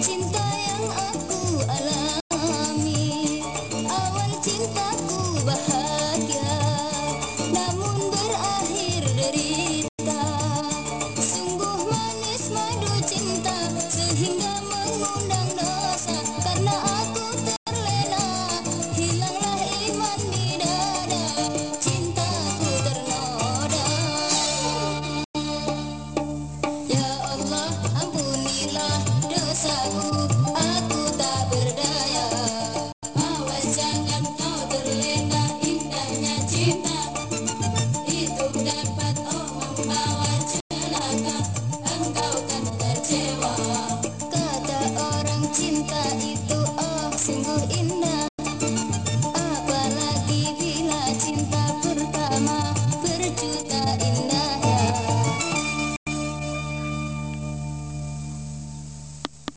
Cinta yang aku alami Awal cinta